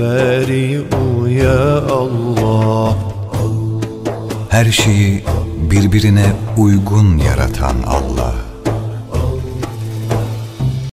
البارئ يا الله Her şeyi birbirine uygun yaratan Allah.